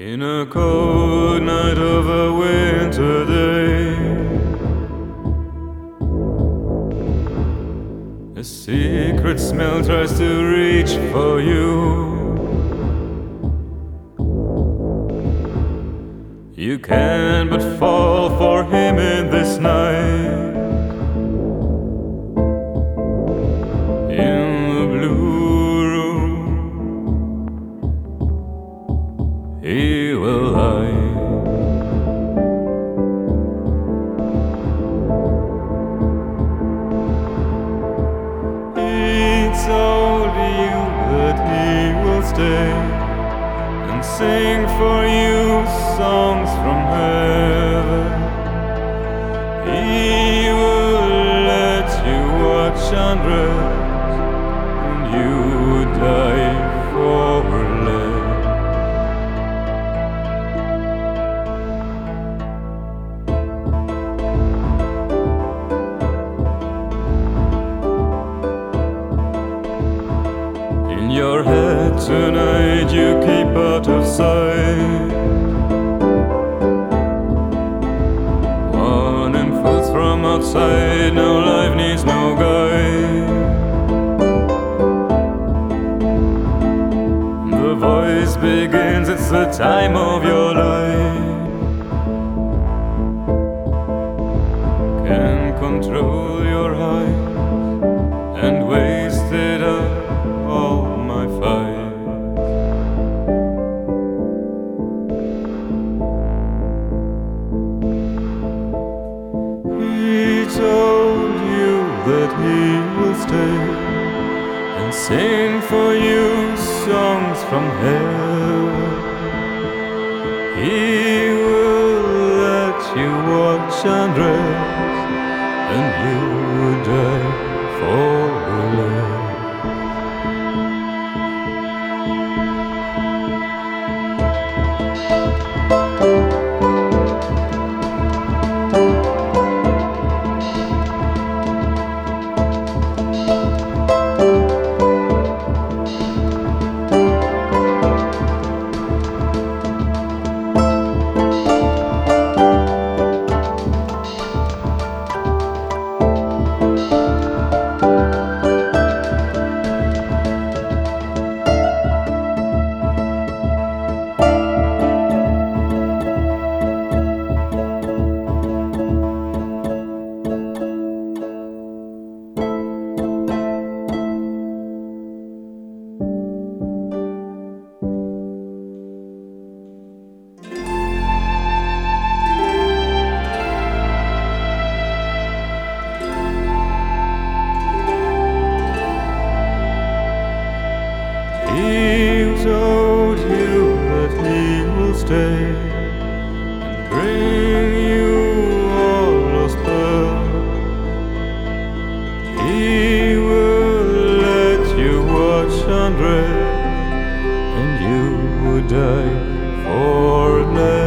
In a cold night of a winter day, a secret smell tries to reach for you. You can't but fall for him in this night. He will lie. He told you that he will stay and sing for you songs from heaven. He will let you watch and rest, your head tonight, you keep out of sight. One impulse from outside, now life needs no guide. The voice begins, it's the time of your life. Can control your eyes and wasted told you that he will stay and sing for you songs from heaven. He will let you watch and rest, and you He told you that he will stay and bring you all lost love. He will let you watch and dream, and you would die for never.